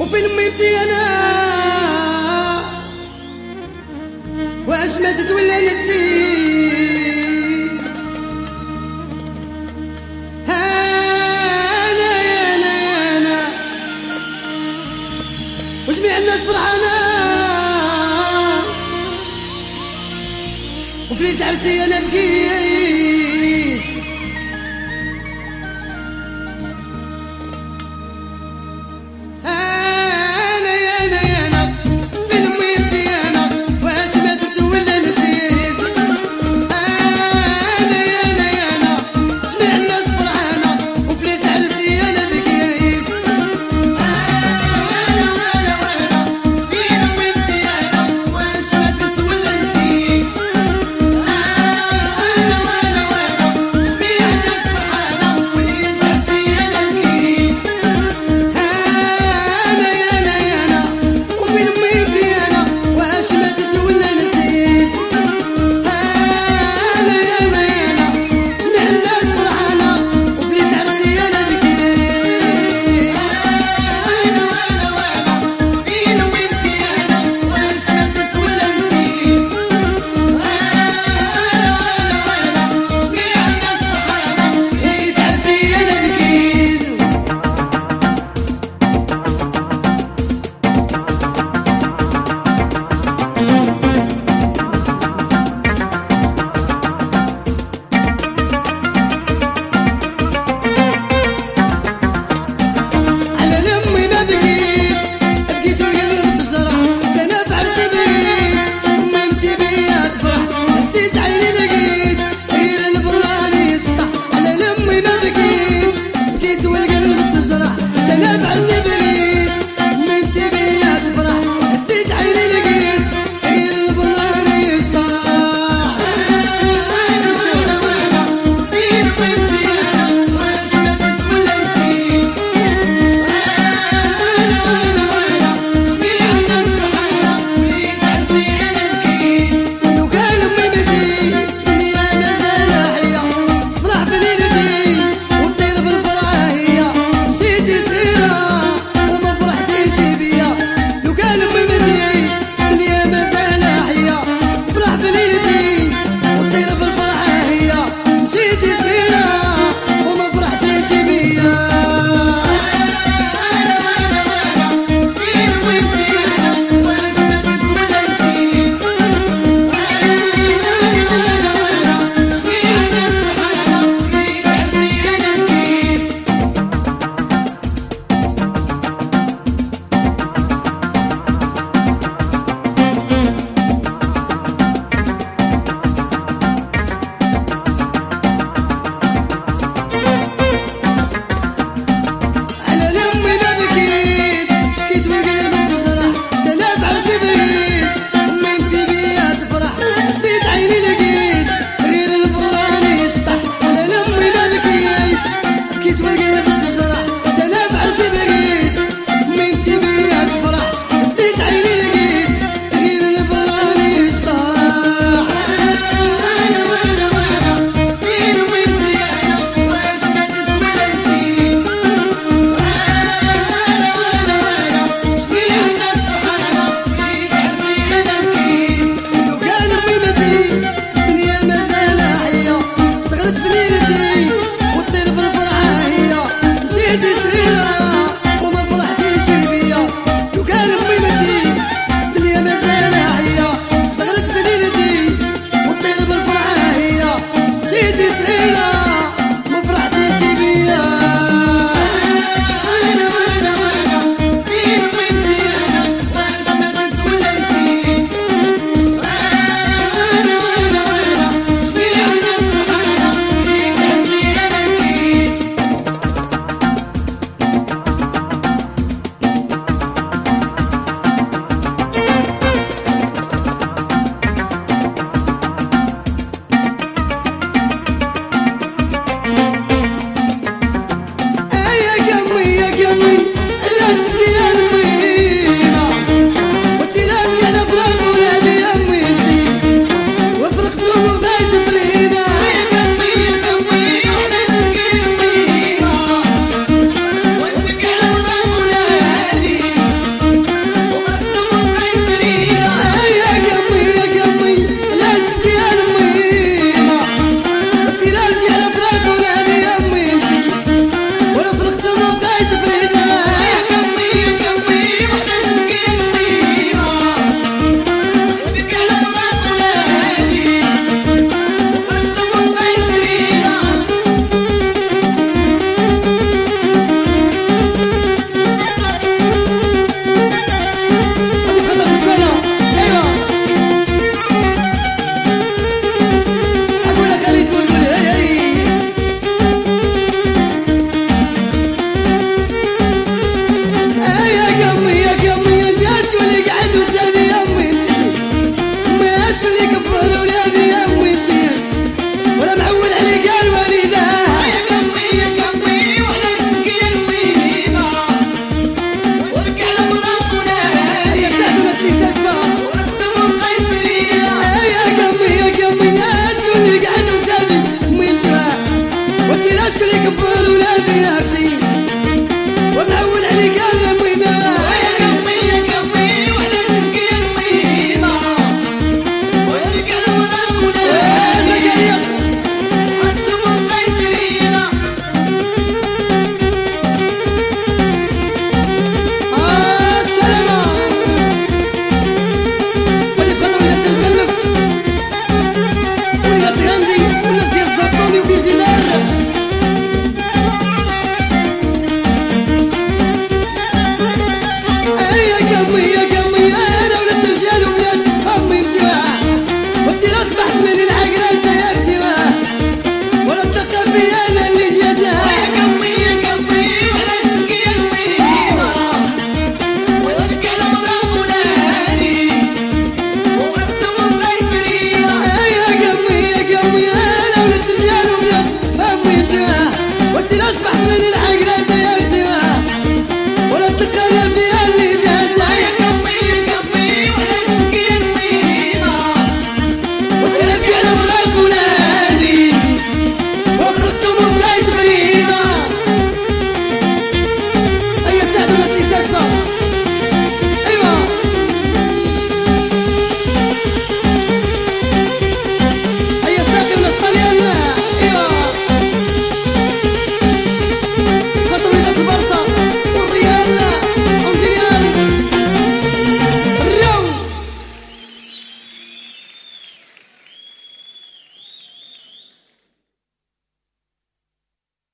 وفين ميتي أنا؟ وأش ماتت ولا نسيت؟ أنا يا أنا. يا أنا وجميع الناس فرحانة؟ وفليت عرسي أنا بكيت